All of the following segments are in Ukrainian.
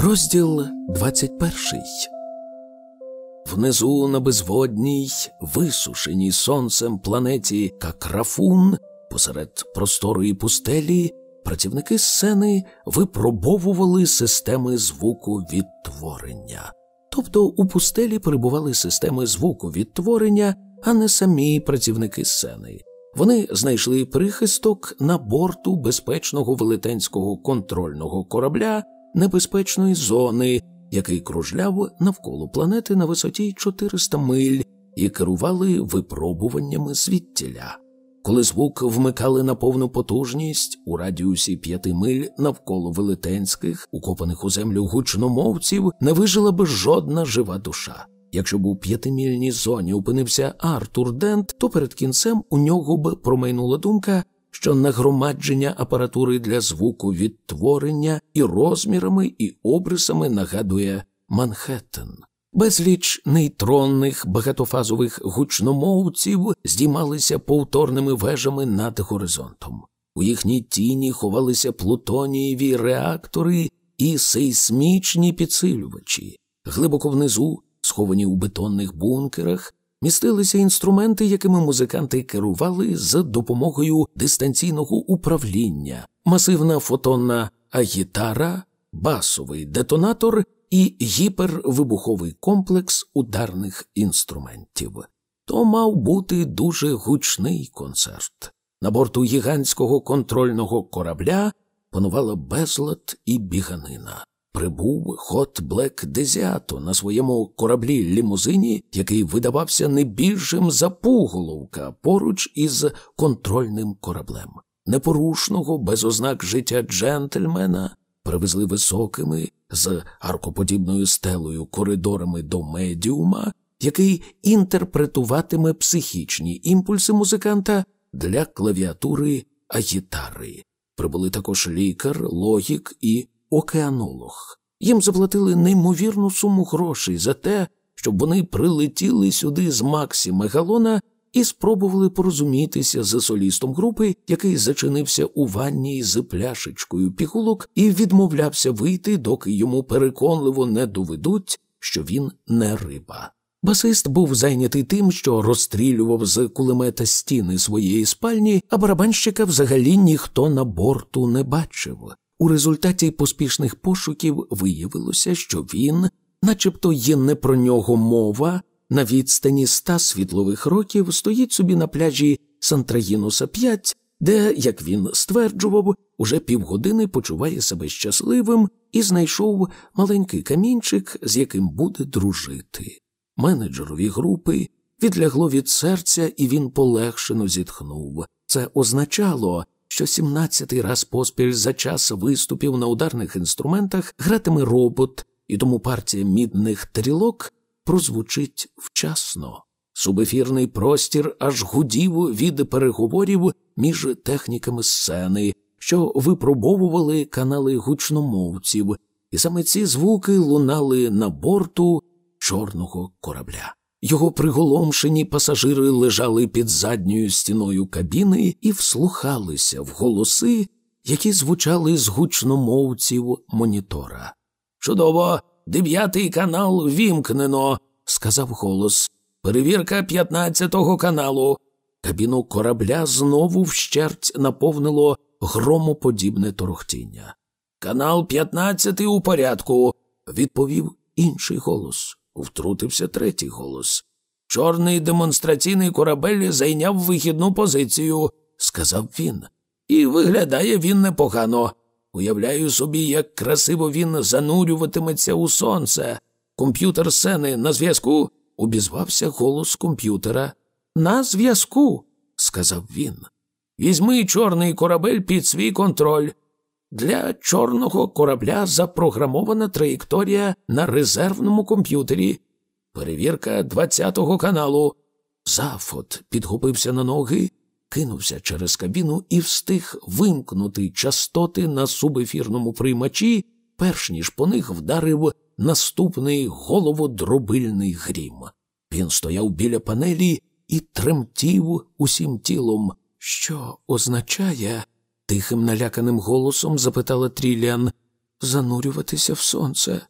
Розділ 21 Внизу на безводній, висушеній сонцем планеті Какрафун, посеред просторої пустелі, працівники сцени випробовували системи звуку відтворення. Тобто у пустелі перебували системи звуку відтворення, а не самі працівники сцени. Вони знайшли прихисток на борту безпечного велетенського контрольного корабля небезпечної зони, який кружляв навколо планети на висоті 400 миль, і керували випробуваннями звідтіля. Коли звук вмикали на повну потужність у радіусі п'яти миль навколо велетенських, укопаних у землю гучномовців, не вижила би жодна жива душа. Якщо б у п'ятимільній зоні опинився Артур Дент, то перед кінцем у нього б промайнула думка, що нагромадження апаратури для звуку відтворення і розмірами, і обрисами нагадує Манхеттен. Безліч нейтронних багатофазових гучномовців здіймалися повторними вежами над горизонтом. У їхній тіні ховалися плутонієві реактори і сейсмічні підсилювачі. Глибоко внизу, сховані у бетонних бункерах, містилися інструменти, якими музиканти керували за допомогою дистанційного управління, масивна фотонна агітара, басовий детонатор і гіпервибуховий комплекс ударних інструментів. То мав бути дуже гучний концерт. На борту гігантського контрольного корабля панувала безлад і біганина прибув хот Блек Дезіато на своєму кораблі лімузині, який видавався не більшим за пуголовка поруч із контрольним кораблем. Непорушного, без ознак життя джентльмена привезли високими з аркоподібною стелею коридорами до медіума, який інтерпретуватиме психічні імпульси музиканта для клавіатури агітари. Прибули також лікар, логік і океанолог. Їм заплатили неймовірну суму грошей за те, щоб вони прилетіли сюди з Максі Мегалона і спробували порозумітися з солістом групи, який зачинився у ванні з пляшечкою пігулок і відмовлявся вийти, доки йому переконливо не доведуть, що він не риба. Басист був зайнятий тим, що розстрілював з кулемета стіни своєї спальні, а барабанщика взагалі ніхто на борту не бачив. У результаті поспішних пошуків виявилося, що він, начебто є не про нього мова, на відстані ста світлових років стоїть собі на пляжі Сантрагінуса 5, де, як він стверджував, уже півгодини почуває себе щасливим і знайшов маленький камінчик, з яким буде дружити. Менеджерові групи відлягло від серця, і він полегшено зітхнув. Це означало, що сімнадцятий раз поспіль за час виступів на ударних інструментах гратиме робот, і тому партія мідних тарілок прозвучить вчасно. Субефірний простір аж гудів від переговорів між техніками сцени, що випробовували канали гучномовців, і саме ці звуки лунали на борту чорного корабля. Його приголомшені пасажири лежали під задньою стіною кабіни і вслухалися в голоси, які звучали з гучномовців монітора. Чудово, дев'ятий канал вімкнено, сказав голос. Перевірка п'ятнадцятого каналу. Кабіну корабля знову вщерть наповнило громоподібне торохтіння. Канал п'ятнадцятий у порядку, відповів інший голос. Втрутився третій голос. Чорний демонстраційний корабель зайняв вихідну позицію, сказав він. І виглядає він непогано. Уявляю собі, як красиво він занурюватиметься у сонце. Комп'ютер сцени на зв'язку, обізвався голос комп'ютера. На зв'язку, сказав він. Візьми чорний корабель під свій контроль. Для чорного корабля запрограмована траєкторія на резервному комп'ютері. Перевірка 20-го каналу. Зафот підгубився на ноги, кинувся через кабіну і встиг вимкнути частоти на субефірному приймачі, перш ніж по них вдарив наступний головодробильний грім. Він стояв біля панелі і тремтів усім тілом, що означає. Тихим наляканим голосом запитала Тріліан. занурюватися в сонце.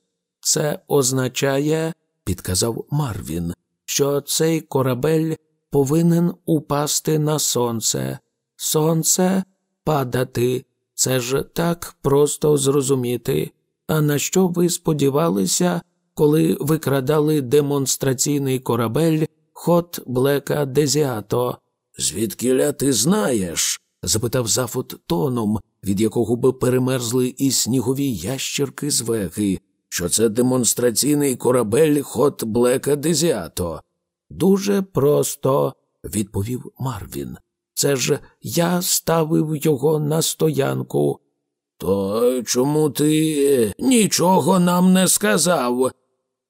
Це означає, підказав Марвін, що цей корабель повинен упасти на сонце. Сонце падати. Це ж так просто зрозуміти. А на що ви сподівалися, коли викрадали демонстраційний корабель хот Блека Дезіато? Звідкіля ти знаєш? Запитав Зафот тоном, від якого би перемерзли і снігові ящерки з веги, що це демонстраційний корабель хот Блека Дезіато. Дуже просто, відповів Марвін. Це ж я ставив його на стоянку. То чому ти нічого нам не сказав?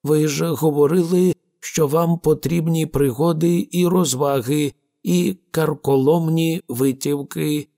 Ви ж говорили, що вам потрібні пригоди і розваги, і карколомні витівки.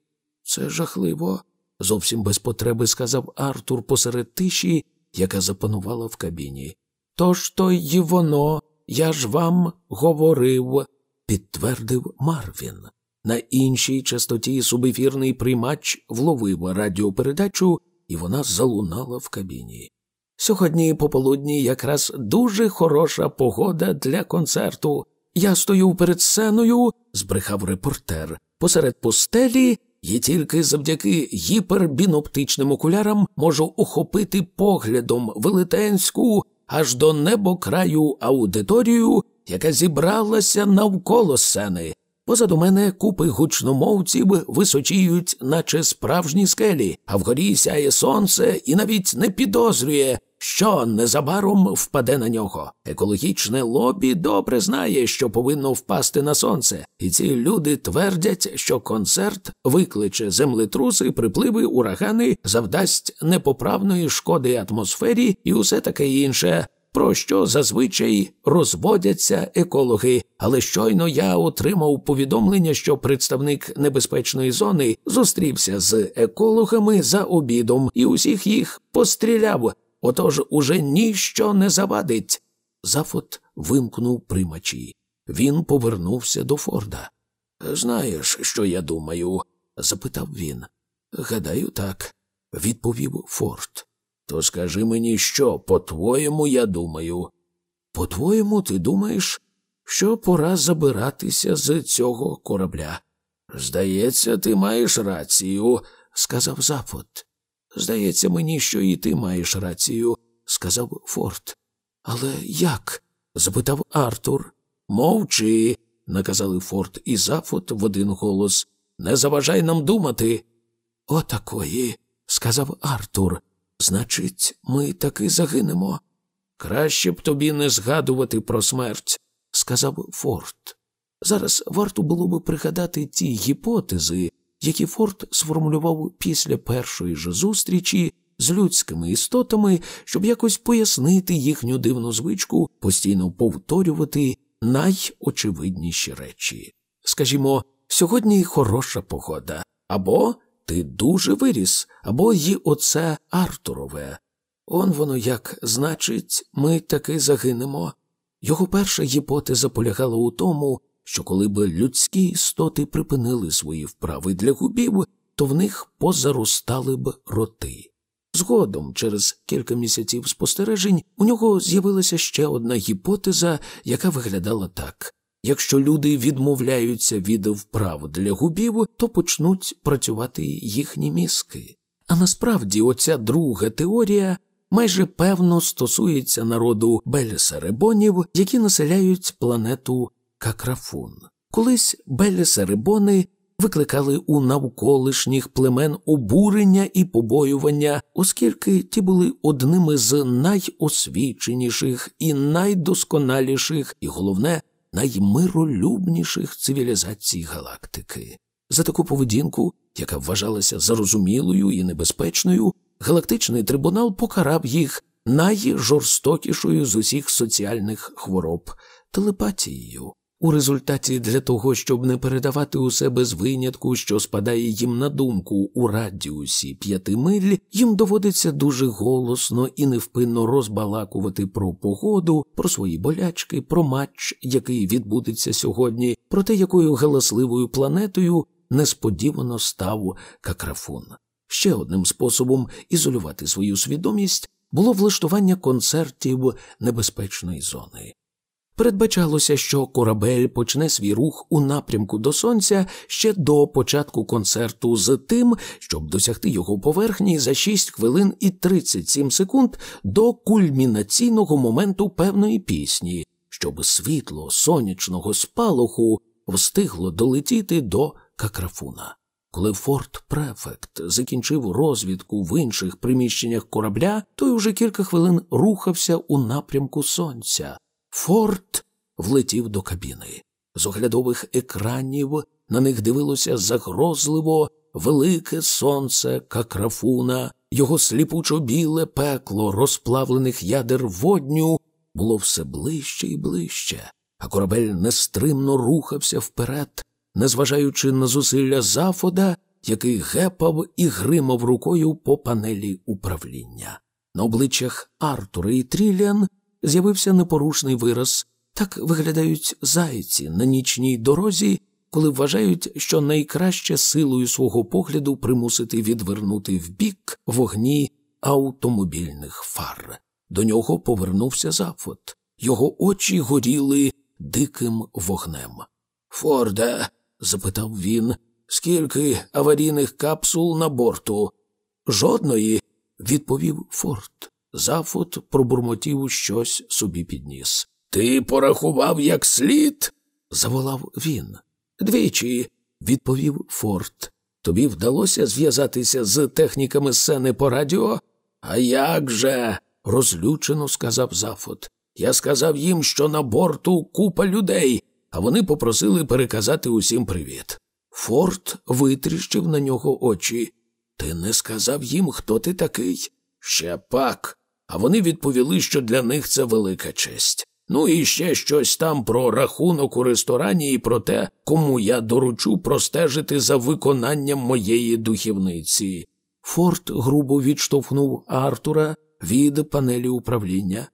Це жахливо, зовсім без потреби сказав Артур посеред тиші, яка запанувала в кабіні. Тож то й воно, я ж вам говорив, підтвердив Марвін. На іншій частоті субефірний приймач вловив радіопередачу, і вона залунала в кабіні. Сьогодні пополудні якраз дуже хороша погода для концерту. Я стою перед сценою, збрехав репортер, посеред пустелі, і тільки завдяки гіпербіноптичним окулярам можу охопити поглядом велетенську аж до небокраю аудиторію, яка зібралася навколо сцени. Позаду мене купи гучномовців височіють, наче справжні скелі, а вгорі сяє сонце і навіть не підозрює, що незабаром впаде на нього. Екологічне лобі добре знає, що повинно впасти на сонце, і ці люди твердять, що концерт викличе землетруси, припливи, урагани, завдасть непоправної шкоди атмосфері і усе таке інше про що зазвичай розводяться екологи. Але щойно я отримав повідомлення, що представник небезпечної зони зустрівся з екологами за обідом і усіх їх постріляв. Отож уже ніщо не завадить. Зафот вимкнув примачі. Він повернувся до Форда. Знаєш, що я думаю? запитав він. Гадаю, так, відповів Форд. То скажи мені, що, по-твоєму, я думаю. По-твоєму, ти думаєш, що пора забиратися з цього корабля? Здається, ти маєш рацію, сказав Зафот. Здається мені, що і ти маєш рацію, сказав Форд. Але як? запитав Артур. Мовчи, наказали Форд і Зафот в один голос. Не заважай нам думати. Отакої, сказав Артур. Значить, ми таки загинемо. Краще б тобі не згадувати про смерть, сказав Форд. Зараз варто було би пригадати ті гіпотези, які Форд сформулював після першої ж зустрічі з людськими істотами, щоб якось пояснити їхню дивну звичку, постійно повторювати найочевидніші речі. Скажімо, сьогодні хороша погода, або ти дуже виріс, або й оце Артурове. Он воно як, значить, ми таки загинемо. Його перша гіпотеза полягала у тому, що коли б людські істоти припинили свої вправи для губів, то в них позаростали б роти. Згодом, через кілька місяців спостережень, у нього з'явилася ще одна гіпотеза, яка виглядала так Якщо люди відмовляються від вправ для губів, то почнуть працювати їхні мізки. А насправді, оця друга теорія майже певно стосується народу Белісеребонів, які населяють планету Какрафун. Колись Белісеребони викликали у навколишніх племен обурення і побоювання, оскільки ті були одними з найосвіченіших і найдосконаліших, і головне наймиролюбніших цивілізацій галактики. За таку поведінку, яка вважалася зарозумілою і небезпечною, галактичний трибунал покарав їх найжорстокішою з усіх соціальних хвороб телепатією. У результаті для того, щоб не передавати у себе з винятку, що спадає їм на думку у радіусі п'яти миль, їм доводиться дуже голосно і невпинно розбалакувати про погоду, про свої болячки, про матч, який відбудеться сьогодні, про те, якою галасливою планетою несподівано став какрафун. Ще одним способом ізолювати свою свідомість було влаштування концертів небезпечної зони. Передбачалося, що корабель почне свій рух у напрямку до сонця ще до початку концерту з тим, щоб досягти його поверхні за 6 хвилин і 37 секунд до кульмінаційного моменту певної пісні, щоб світло сонячного спалаху встигло долетіти до какрафуна. Коли Форт Префект закінчив розвідку в інших приміщеннях корабля, той уже кілька хвилин рухався у напрямку сонця. Форт влетів до кабіни. З оглядових екранів на них дивилося загрозливо велике сонце какрафуна, його сліпучо біле пекло розплавлених ядер водню було все ближче і ближче, а корабель нестримно рухався вперед, незважаючи на зусилля зафода, який гепав і гримав рукою по панелі управління. На обличчях Артура і Тріліан з'явився непорушний вираз. Так виглядають зайці на нічній дорозі, коли вважають, що найкраще силою свого погляду примусити відвернути вбік вогні автомобільних фар. До нього повернувся Зафот. Його очі горіли диким вогнем. Форде, запитав він, скільки аварійних капсул на борту? Жодної, відповів Форд. Зафот пробурмотів щось собі підніс. Ти порахував як слід? заволав він. Двічі, відповів Форд. Тобі вдалося зв'язатися з техніками сцени по радіо? А як же? розлючено сказав Зафот. Я сказав їм, що на борту купа людей, а вони попросили переказати усім привіт. Форд витріщив на нього очі. Ти не сказав їм, хто ти такий? Ще пак. А вони відповіли, що для них це велика честь. Ну і ще щось там про рахунок у ресторані і про те, кому я доручу простежити за виконанням моєї духівниці. Форд грубо відштовхнув Артура від панелі управління.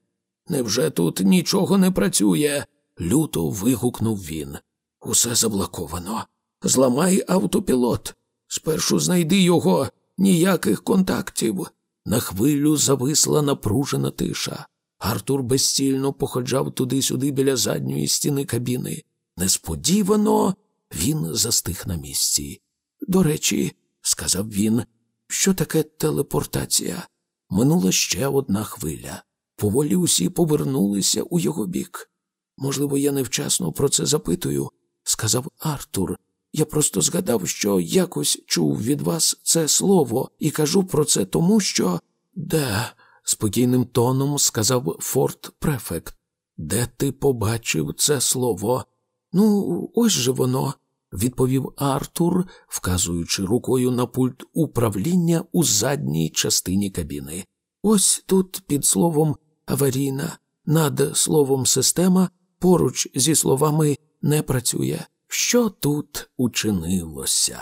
Невже тут нічого не працює? люто вигукнув він. Усе заблоковано. Зламай автопілот. Спершу знайди його ніяких контактів. На хвилю зависла напружена тиша. Артур безцільно походжав туди-сюди біля задньої стіни кабіни. Несподівано він застиг на місці. До речі, сказав він, що таке телепортація. Минула ще одна хвиля. Поволі усі повернулися у його бік. Можливо, я невчасно про це запитую, сказав Артур. Я просто згадав, що якось чув від вас це слово і кажу про це тому, що. Де? спокійним тоном сказав Форт Префект. Де ти побачив це слово? Ну, ось же воно, відповів Артур, вказуючи рукою на пульт управління у задній частині кабіни. Ось тут під словом аварійна, над словом система поруч зі словами не працює. Що тут учинилося?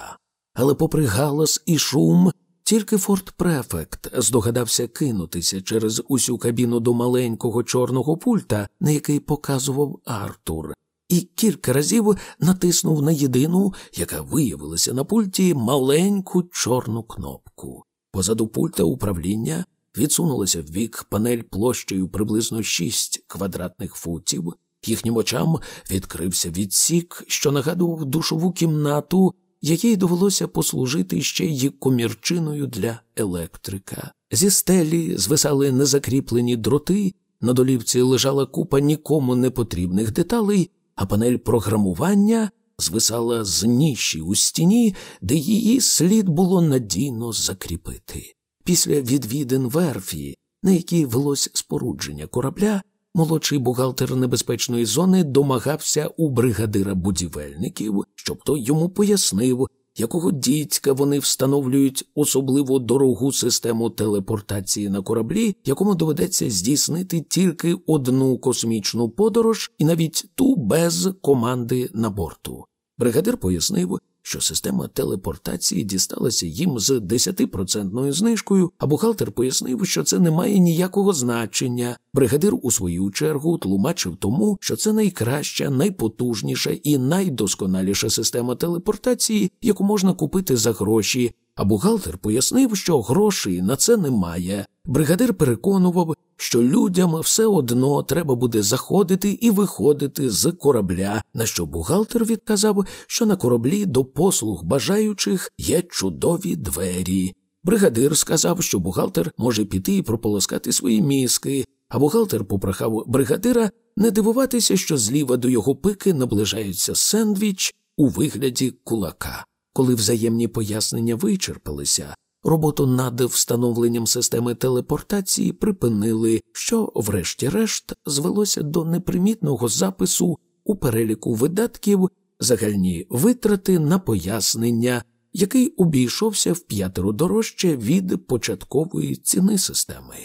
Але, попри галас і шум, тільки Форт Префект здогадався кинутися через усю кабіну до маленького чорного пульта, на який показував Артур, і кілька разів натиснув на єдину, яка виявилася на пульті, маленьку чорну кнопку. Позаду пульта управління відсунулася в бік панель площею приблизно шість квадратних футів. Їхнім очам відкрився відсік, що нагадував душову кімнату якій довелося послужити ще й комірчиною для електрика. Зі стелі звисали незакріплені дроти, на долівці лежала купа нікому не потрібних деталей, а панель програмування звисала з ніші у стіні, де її слід було надійно закріпити. Після відвідин верфі, на якій велось спорудження корабля, Молодший бухгалтер небезпечної зони домагався у бригадира будівельників, щоб той йому пояснив, якого дідька вони встановлюють особливо дорогу систему телепортації на кораблі, якому доведеться здійснити тільки одну космічну подорож, і навіть ту без команди на борту. Бригадир пояснив, що система телепортації дісталася їм з 10% знижкою, а бухгалтер пояснив, що це не має ніякого значення. Бригадир, у свою чергу, тлумачив тому, що це найкраща, найпотужніша і найдосконаліша система телепортації, яку можна купити за гроші. А бухгалтер пояснив, що грошей на це немає. Бригадир переконував, що людям все одно треба буде заходити і виходити з корабля, на що бухгалтер відказав, що на кораблі до послуг бажаючих є чудові двері. Бригадир сказав, що бухгалтер може піти і прополоскати свої мізки, а бухгалтер попрохав бригадира не дивуватися, що зліва до його пики наближається сендвіч у вигляді кулака. Коли взаємні пояснення вичерпалися, роботу над встановленням системи телепортації припинили, що, врешті-решт, звелося до непримітного запису у переліку видатків загальні витрати на пояснення, який обійшовся в п'ятеро дорожче від початкової ціни системи.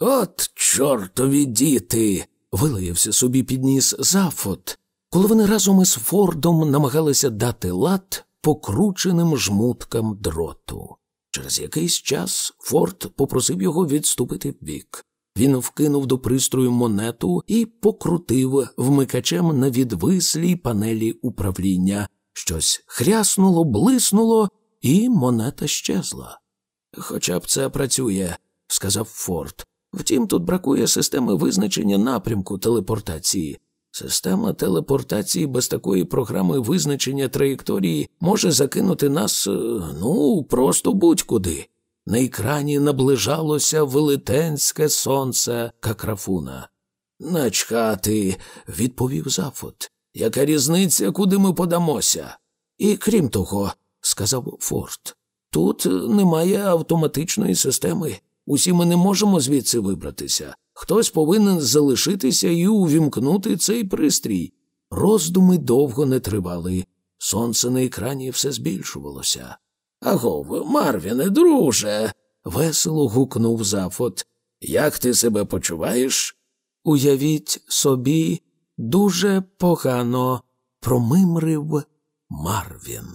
От, чортові діти. вилаявся собі підніс Зафот, коли вони разом із Фордом намагалися дати лад покрученим жмуткам дроту. Через якийсь час Форд попросив його відступити вбік. Він вкинув до пристрою монету і покрутив вмикачем на відвислій панелі управління. Щось хряснуло, блиснуло, і монета щезла. Хоча б це працює, сказав Форд. Втім, тут бракує системи визначення напрямку телепортації. Система телепортації без такої програми визначення траєкторії може закинути нас, е, ну, просто будь-куди. На екрані наближалося велетенське сонце какрафуна. Начхати, відповів Зафот. Яка різниця, куди ми подамося? І крім того, сказав Форд, тут немає автоматичної системи. Усі ми не можемо звідси вибратися. Хтось повинен залишитися і увімкнути цей пристрій. Роздуми довго не тривали. Сонце на екрані все збільшувалося. Агов, Марвіне, друже. весело гукнув Зафот. Як ти себе почуваєш? Уявіть собі, дуже погано промимрив Марвін.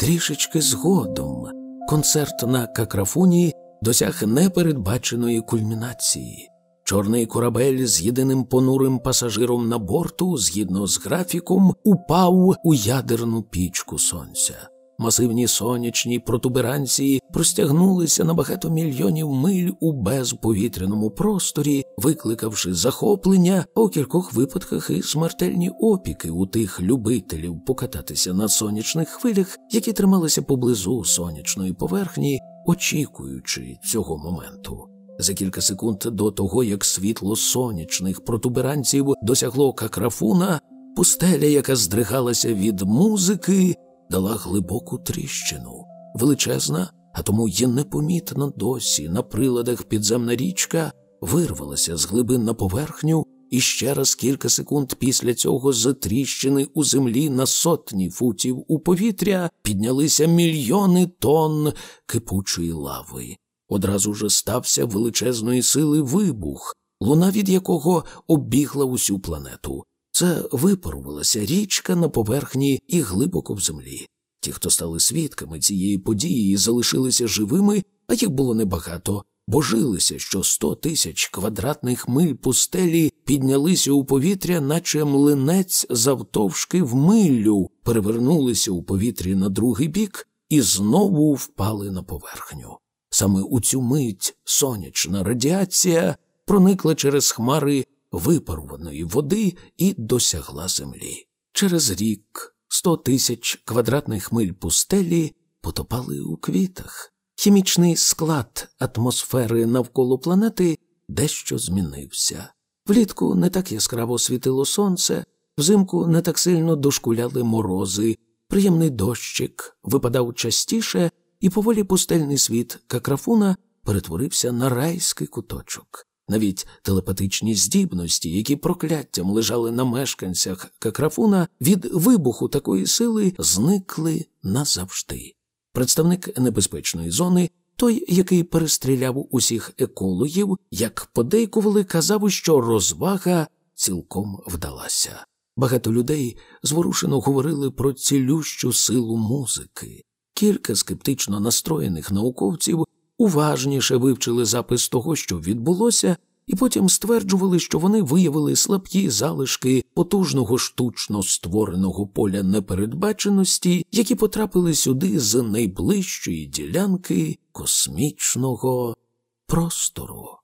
Трішечки згодом концерт на какрафоні досяг непередбаченої кульмінації. Чорний корабель з єдиним понурим пасажиром на борту, згідно з графіком, упав у ядерну пічку сонця. Масивні сонячні протуберанції простягнулися на багато мільйонів миль у безповітряному просторі, викликавши захоплення у кількох випадках і смертельні опіки у тих любителів покататися на сонячних хвилях, які трималися поблизу сонячної поверхні очікуючи цього моменту. За кілька секунд до того, як світло сонячних протуберанців досягло какрафуна, пустеля, яка здригалася від музики, дала глибоку тріщину, величезна, а тому є непомітна досі на приладах підземна річка вирвалася з глибин на поверхню і ще раз кілька секунд після цього з тріщини у землі на сотні футів у повітря піднялися мільйони тонн кипучої лави. Одразу ж стався величезної сили вибух, луна від якого оббігла усю планету. Це випарувалася річка на поверхні і глибоко в землі. Ті, хто стали свідками цієї події, залишилися живими, а їх було небагато, божилися, що сто тисяч квадратних миль пустелі піднялися у повітря, наче млинець завтовшки в милю, перевернулися у повітрі на другий бік і знову впали на поверхню. Саме у цю мить сонячна радіація проникла через хмари випаруваної води і досягла землі. Через рік сто тисяч квадратних миль пустелі потопали у квітах. Хімічний склад атмосфери навколо планети дещо змінився. Влітку не так яскраво світило сонце, взимку не так сильно дошкуляли морози, приємний дощик випадав частіше, і поволі пустельний світ какрафуна перетворився на райський куточок. Навіть телепатичні здібності, які прокляттям лежали на мешканцях какрафуна, від вибуху такої сили зникли назавжди. Представник небезпечної зони, той, який перестріляв усіх екологів, як подейкували, казав, що розвага цілком вдалася. Багато людей зворушено говорили про цілющу силу музики. Кілька скептично настроєних науковців уважніше вивчили запис того, що відбулося, і потім стверджували, що вони виявили слабкі залишки потужного штучно створеного поля непередбаченості, які потрапили сюди з найближчої ділянки космічного простору.